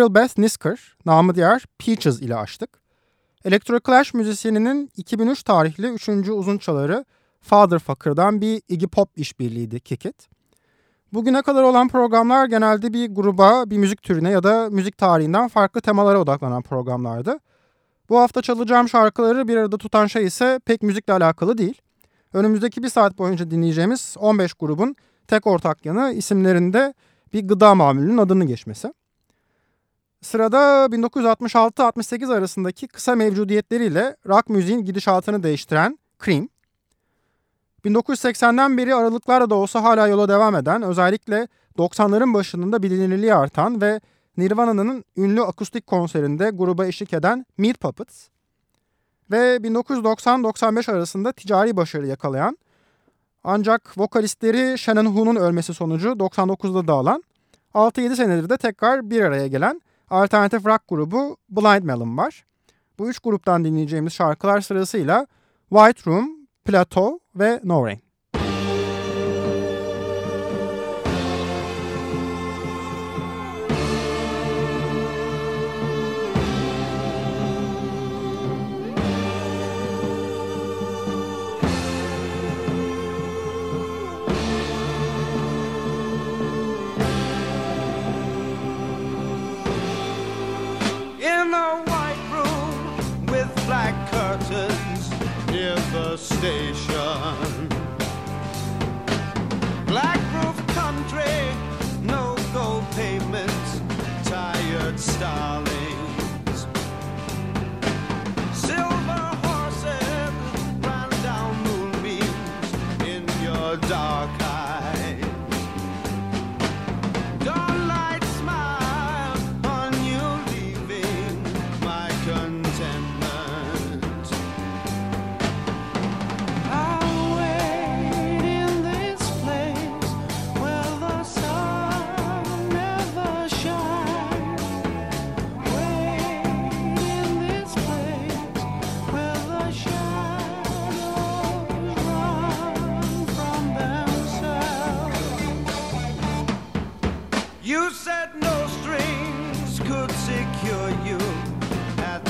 Meryl Beth Nisker, namı diğer Peaches ile açtık. Electro Clash müzisyeninin 2003 tarihli 3. uzun çaları Fatherfucker'dan bir Iggy Pop işbirliğiydi Kick It. Bugüne kadar olan programlar genelde bir gruba, bir müzik türüne ya da müzik tarihinden farklı temalara odaklanan programlardı. Bu hafta çalacağım şarkıları bir arada tutan şey ise pek müzikle alakalı değil. Önümüzdeki bir saat boyunca dinleyeceğimiz 15 grubun tek ortak yanı isimlerinde bir gıda mamulünün adını geçmesi. Sırada 1966-68 arasındaki kısa mevcudiyetleriyle rock müziğin gidişatını değiştiren Cream. 1980'den beri aralıklarla da olsa hala yola devam eden, özellikle 90'ların başında bilinirliği artan ve Nirvana'nın ünlü akustik konserinde gruba eşlik eden Meat Puppets ve 1990-95 arasında ticari başarı yakalayan ancak vokalistleri Shannon Hoon'un ölmesi sonucu 99'da dağılan 6-7 senedir de tekrar bir araya gelen alternatif rock grubu Blind Melon var. Bu üç gruptan dinleyeceğimiz şarkılar sırasıyla White Room, Plateau ve No Rain. The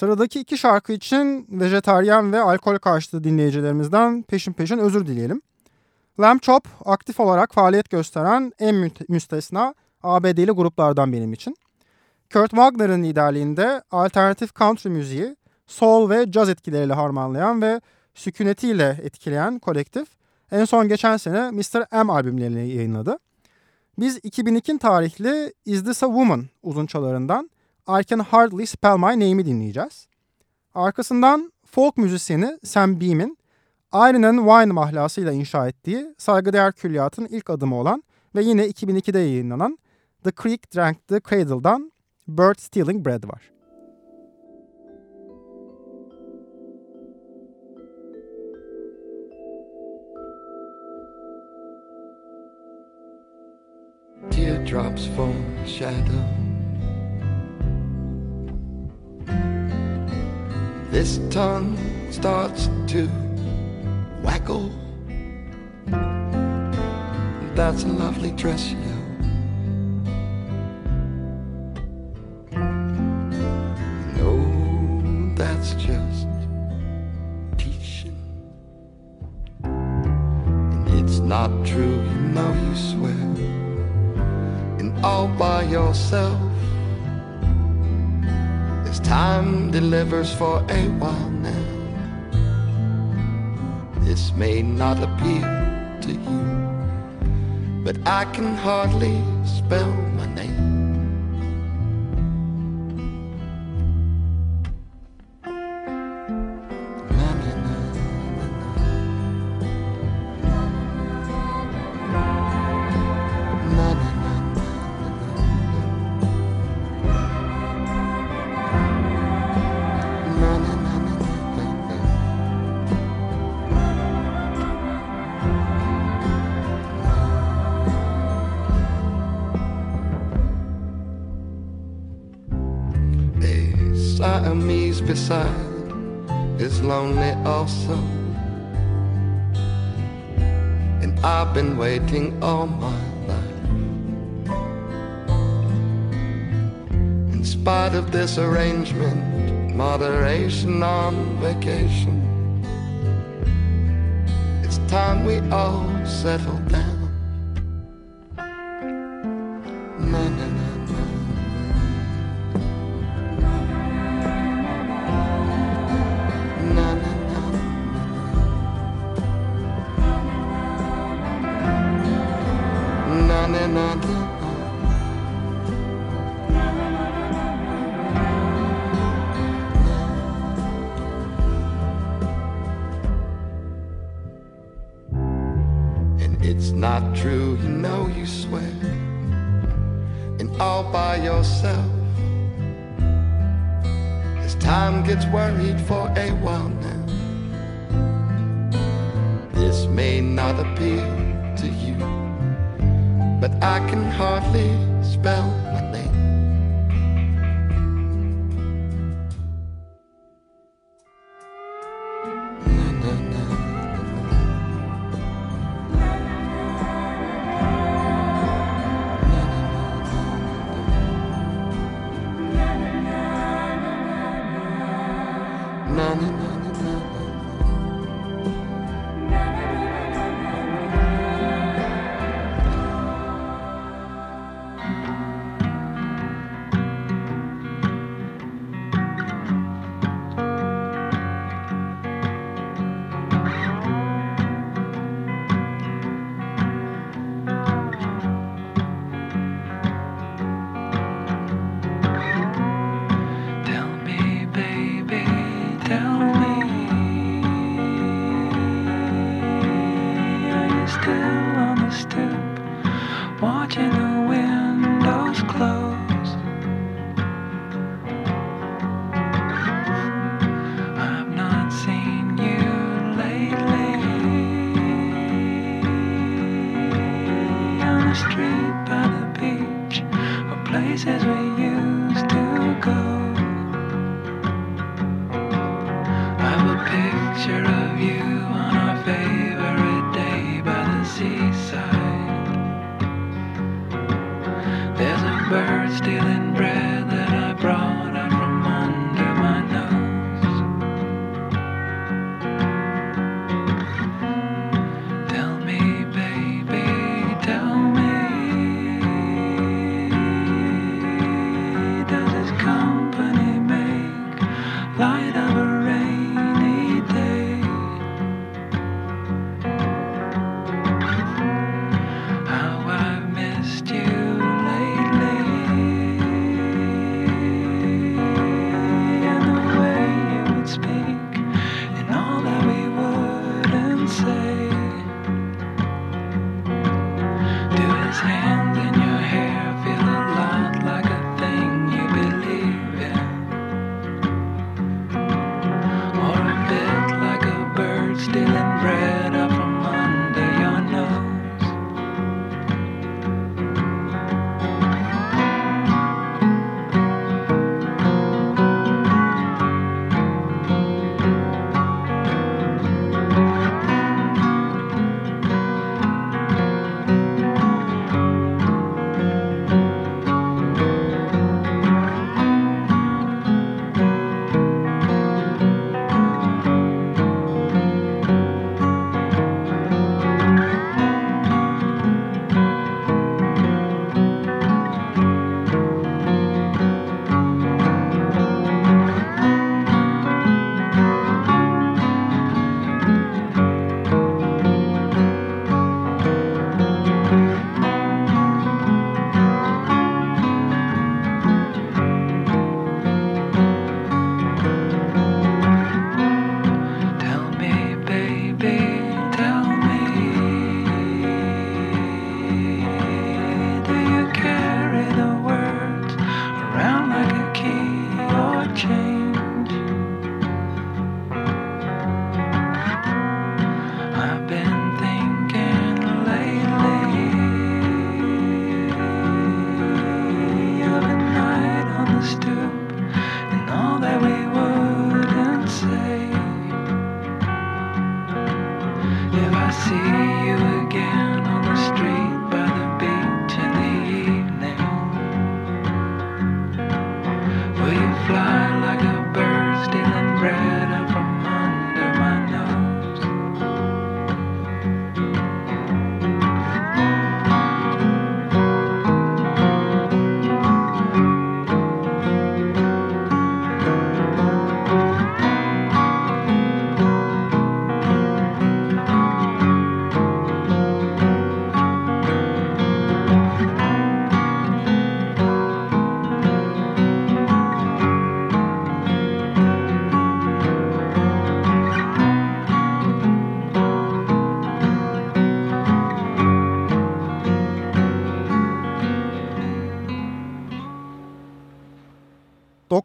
Sıradaki iki şarkı için vejetaryen ve alkol karşıtı dinleyicilerimizden peşin peşin özür dileyelim. Lamb Chop aktif olarak faaliyet gösteren en müstesna ABD'li gruplardan benim için. Kurt Wagner'ın liderliğinde alternatif country müziği, soul ve jazz etkileriyle harmanlayan ve sükunetiyle etkileyen kolektif en son geçen sene Mr. M albümlerini yayınladı. Biz 2002 tarihli Is This a Woman uzunçalarından I Can Hardly Spell My Name'i dinleyeceğiz. Arkasından folk müzisyeni Sam Beam'in Iron and Wine mahlasıyla inşa ettiği saygıdeğer külliyatın ilk adımı olan ve yine 2002'de yayınlanan The Creek Drank the Cradle'dan Bird Stealing Bread var. Teardrops a shadow. This tongue starts to waggle. That's a lovely dress, you know. No, that's just teaching. And it's not true, you know, you swear and all by yourself. As time delivers for a while now, this may not appeal to you, but I can hardly spell my name. Is lonely also. And I've been waiting all my life. In spite of this arrangement, moderation on vacation. It's time we all settle down.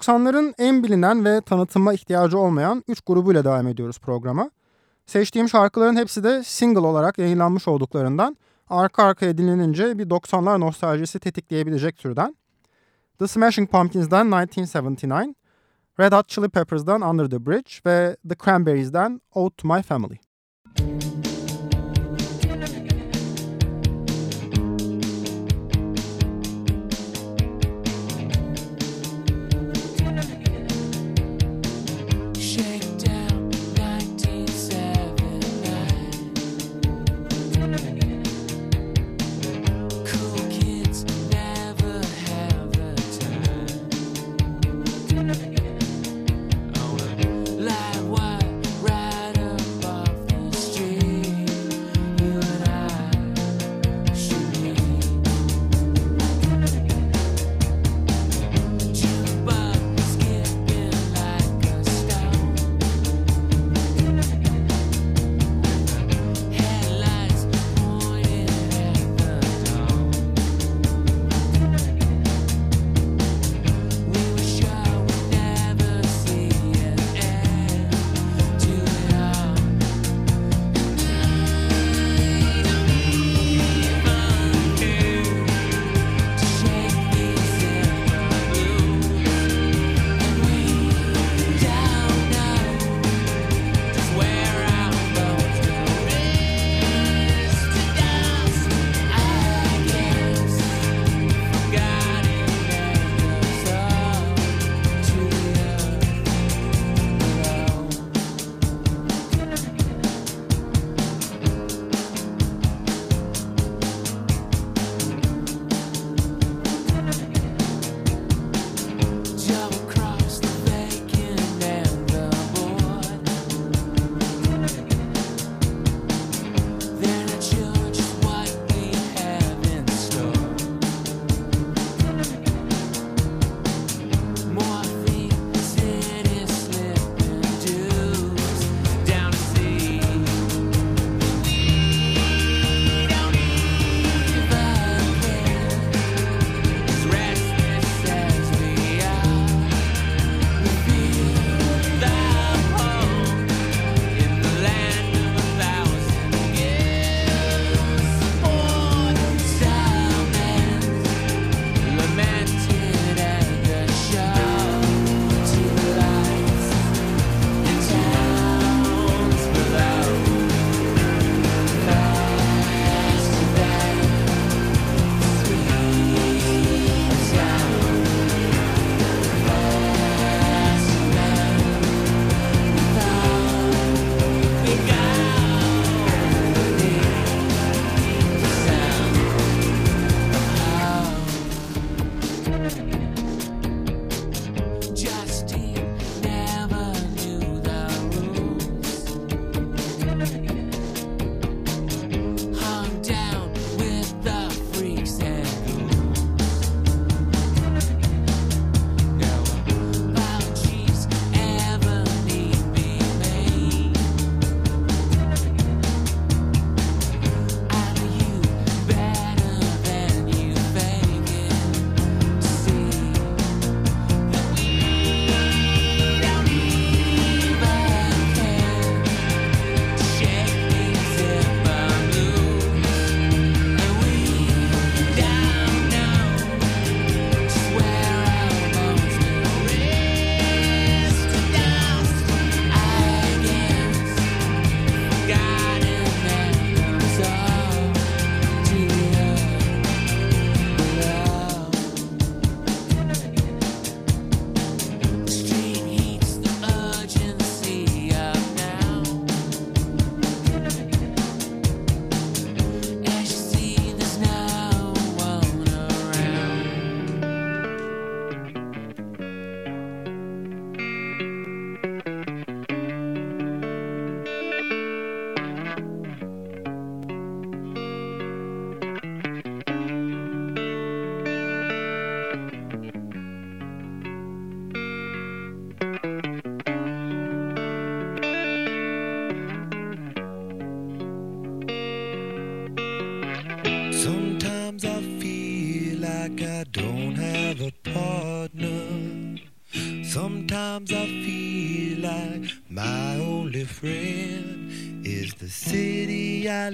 ...90'ların en bilinen ve tanıtıma ihtiyacı olmayan 3 grubuyla devam ediyoruz programa. Seçtiğim şarkıların hepsi de single olarak yayınlanmış olduklarından... ...arka arkaya dinlenince bir 90'lar nostaljisi tetikleyebilecek türden. The Smashing Pumpkins'den 1979... Red Hot Chili Peppers'dan Under the Bridge ve The Cranberries'den Ode to My Family.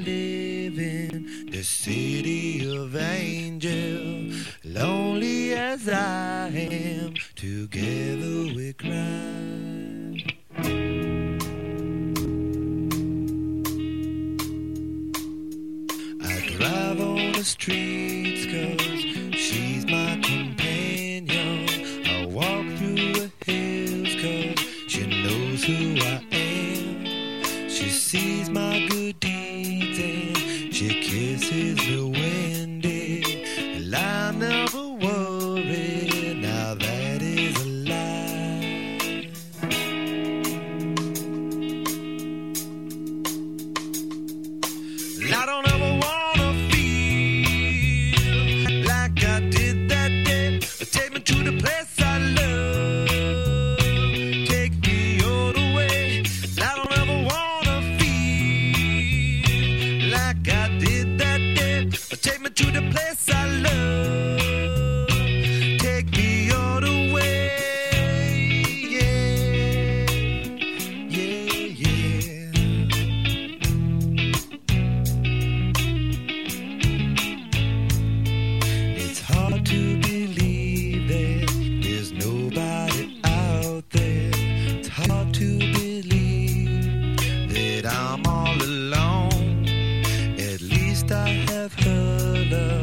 Sunday. I'm all alone. At least I have her love.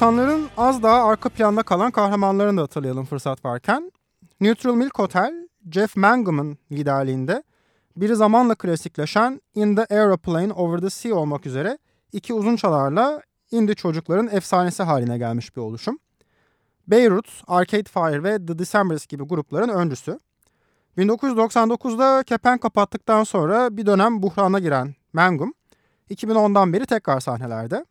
90'ların az daha arka planda kalan kahramanlarını da hatırlayalım fırsat varken. Neutral Milk Hotel, Jeff Mangum'un liderliğinde biri zamanla klasikleşen In the Aeroplane Over the Sea olmak üzere iki uzun çalarla indie çocukların efsanesi haline gelmiş bir oluşum. Beirut, Arcade Fire ve The Decembers gibi grupların öncüsü. 1999'da kepen kapattıktan sonra bir dönem buhrana giren Mangum, 2010'dan beri tekrar sahnelerde.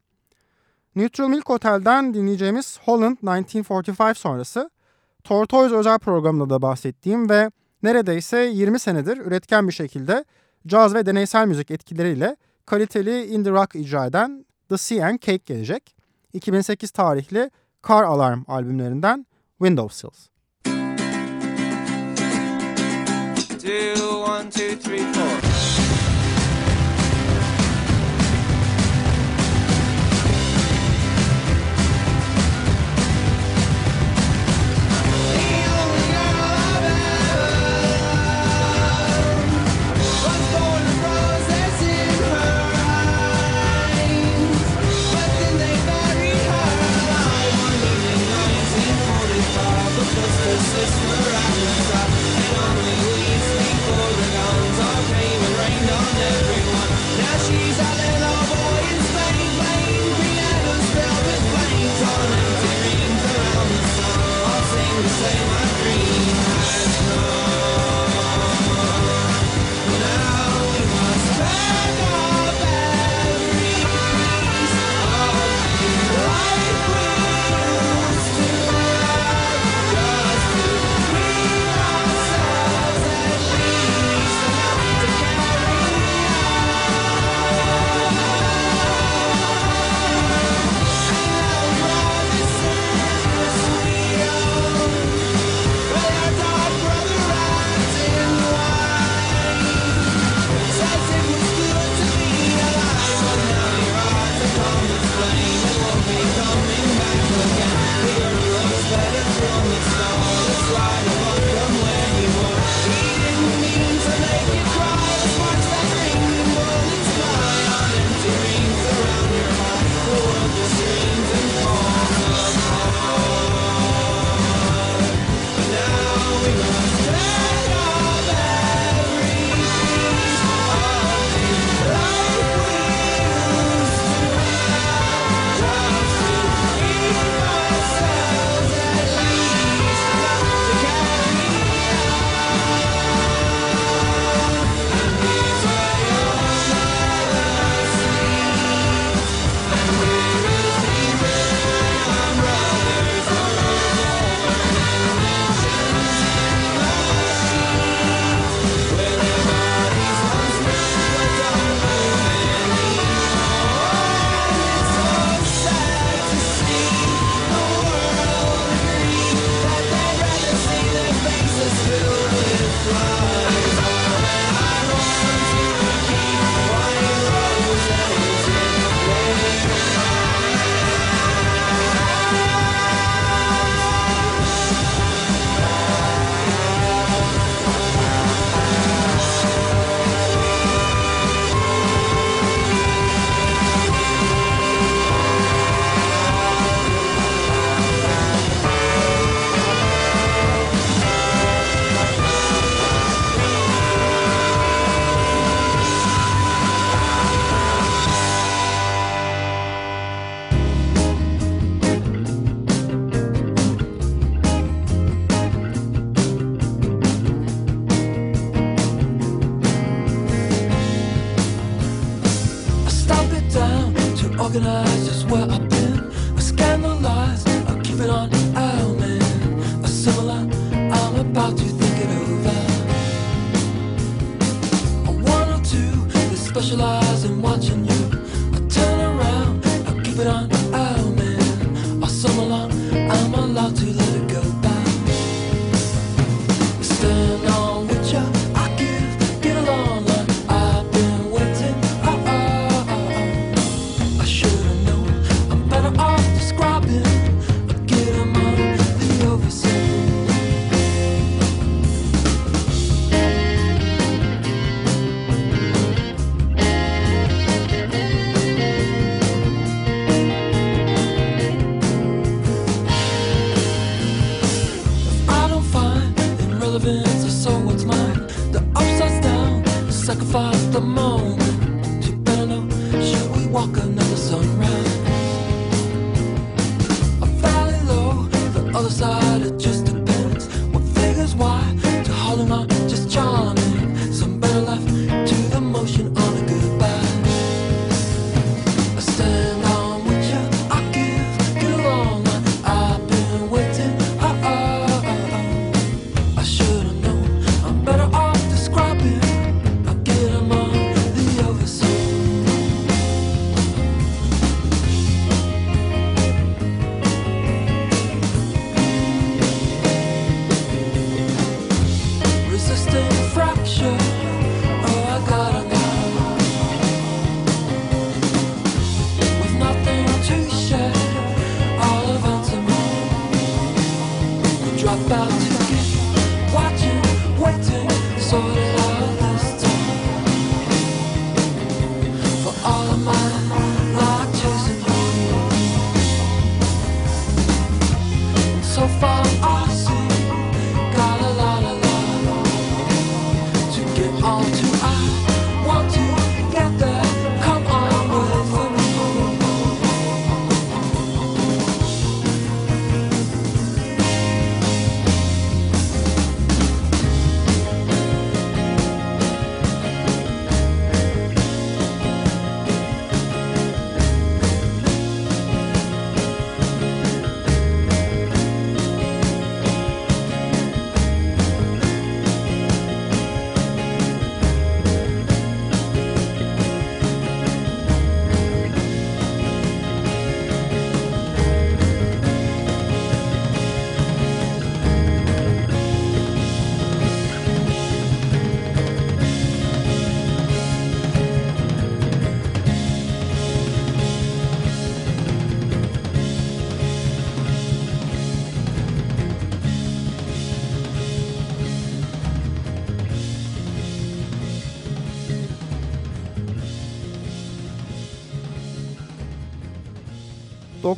Neutral Milk Hotel'den dinleyeceğimiz Holland 1945 sonrası Tortoise özel programında da bahsettiğim ve neredeyse 20 senedir üretken bir şekilde caz ve deneysel müzik etkileriyle kaliteli indie rock icra eden The Sea and Cake gelecek. 2008 tarihli Car Alarm albümlerinden Windowsills. Two, one, two, three, four.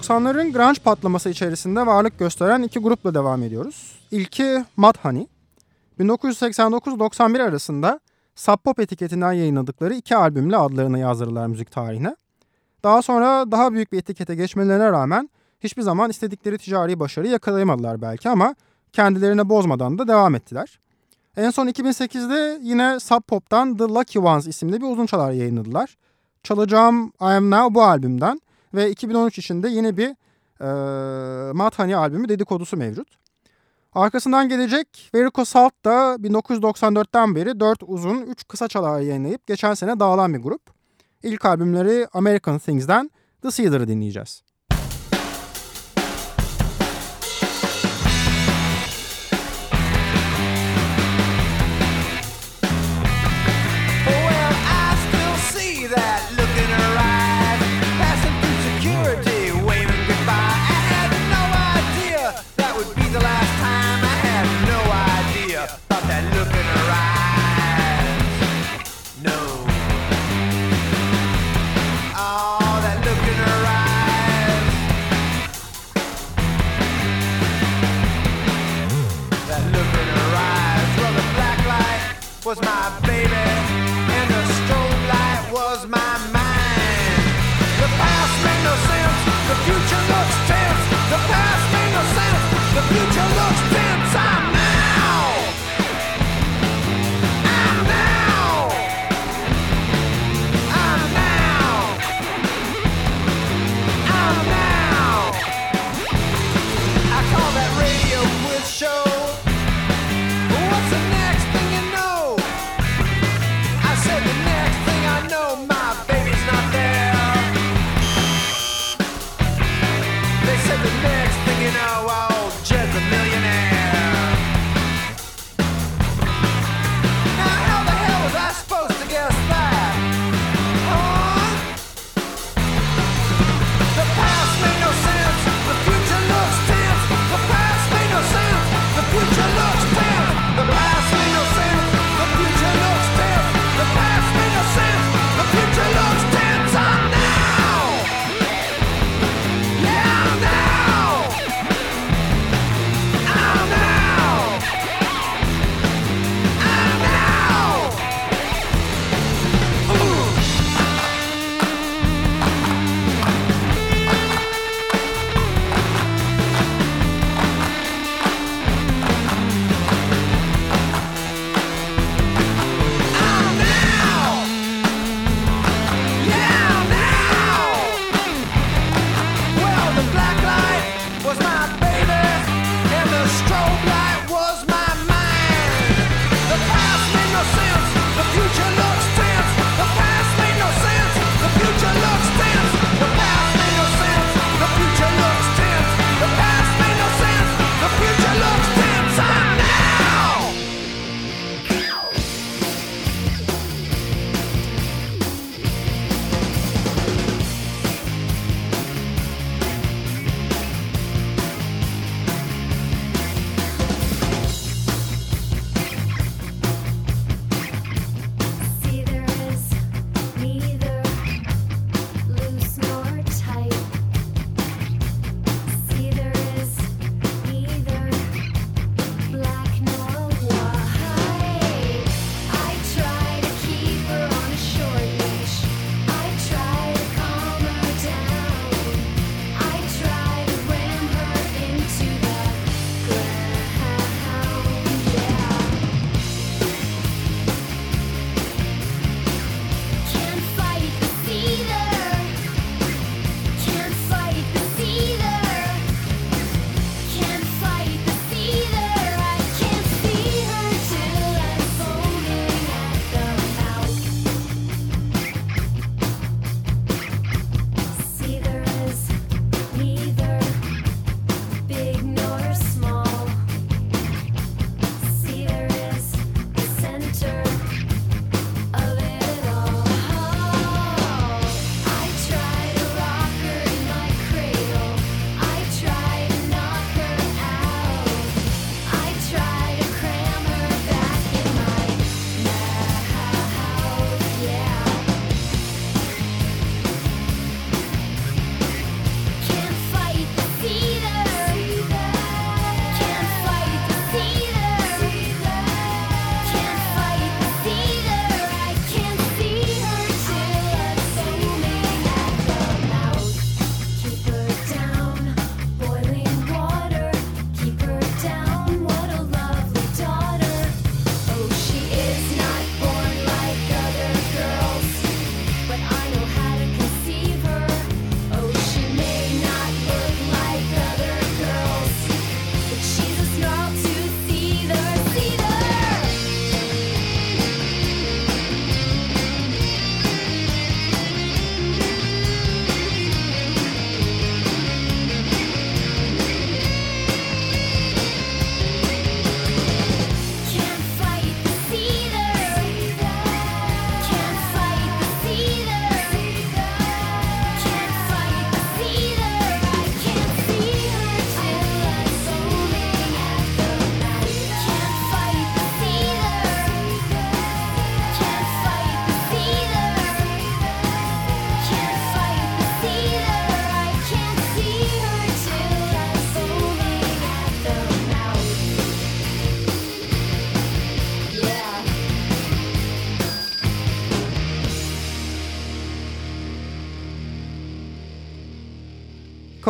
90'ların grunge patlaması içerisinde varlık gösteren iki grupla devam ediyoruz. İlki Mudhoney. 1989-91 arasında Sub Pop etiketinden yayınladıkları iki albümle adlarını yazdırırlar müzik tarihine. Daha sonra daha büyük bir etikete geçmelerine rağmen hiçbir zaman istedikleri ticari başarı yakalayamadılar belki ama kendilerine bozmadan da devam ettiler. En son 2008'de yine Sub Pop'tan The Lucky Ones isimli bir uzun çalar yayınladılar. Çalacağım I Am Now bu albümden ve 2013 içinde yeni bir e, Mathani albümü dedikodusu mevcut. Arkasından gelecek Verico Salt da 1994'ten beri 4 uzun 3 kısa çalar yayınlayıp geçen sene dağılan bir grup. İlk albümleri American Things'den The Seeder'ı dinleyeceğiz.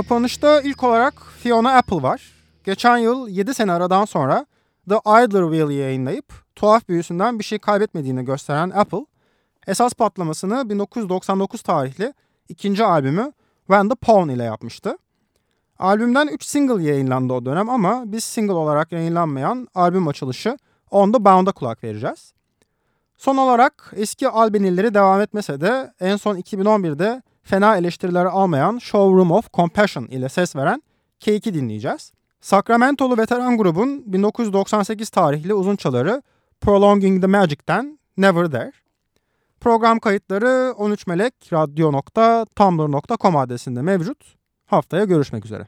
Kapanışta ilk olarak Fiona Apple var. Geçen yıl 7 sene aradan sonra The Idler Wheel'i yayınlayıp tuhaf büyüsünden bir şey kaybetmediğini gösteren Apple, esas patlamasını 1999 tarihli ikinci albümü When the Pawn ile yapmıştı. Albümden 3 single yayınlandı o dönem ama biz single olarak yayınlanmayan albüm açılışı On the Bound'a kulak vereceğiz. Son olarak eski albenileri devam etmese de en son 2011'de fena eleştirileri almayan Showroom of Compassion ile ses veren Cake'i dinleyeceğiz. Sacramento'lu veteran grubun 1998 tarihli uzun çaları Prolonging the Magic'ten Never There. Program kayıtları 13melekradyo.tumblr.com adresinde mevcut. Haftaya görüşmek üzere.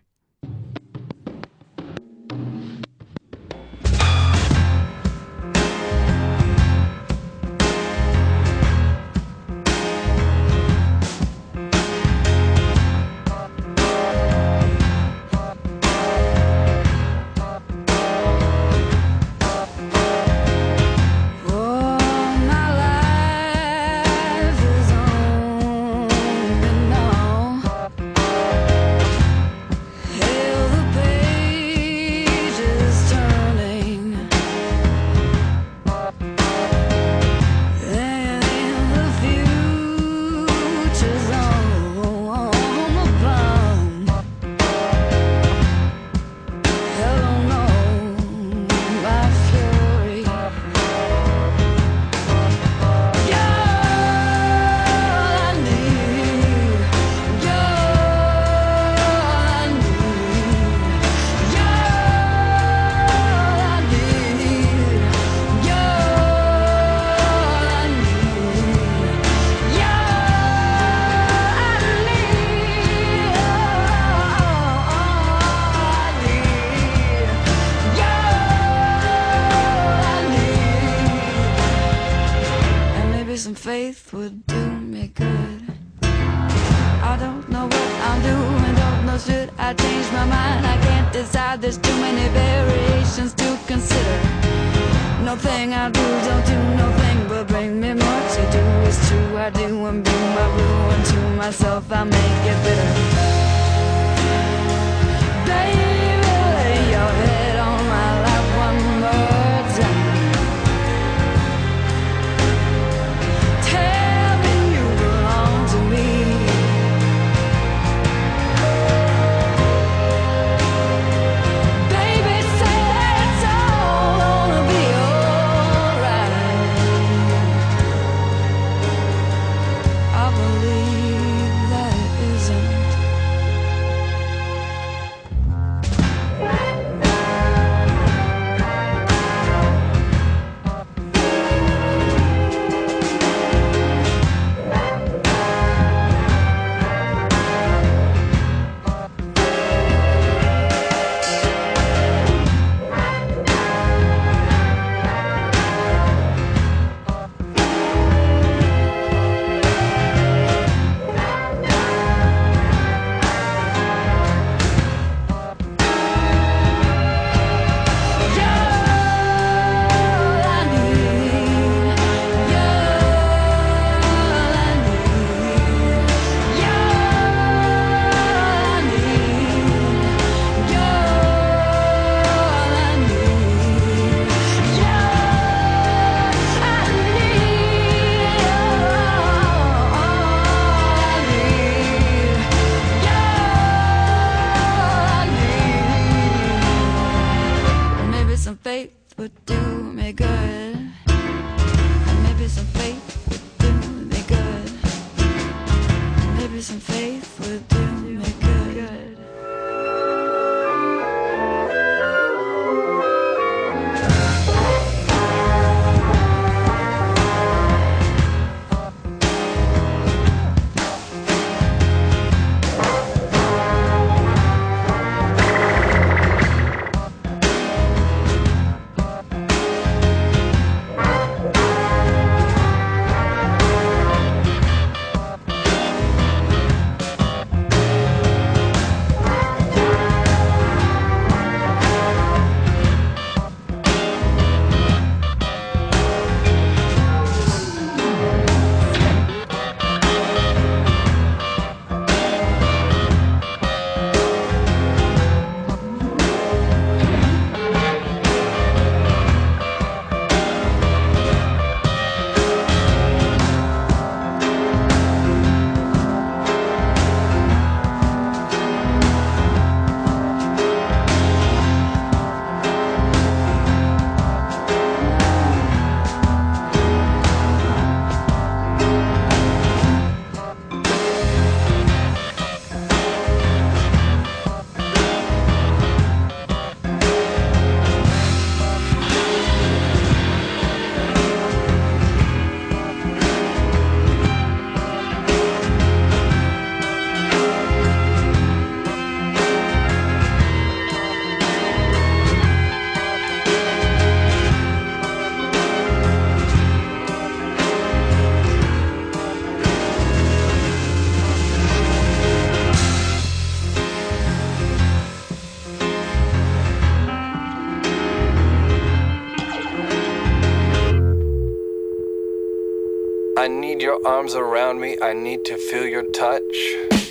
Arms around me. I need to feel your touch.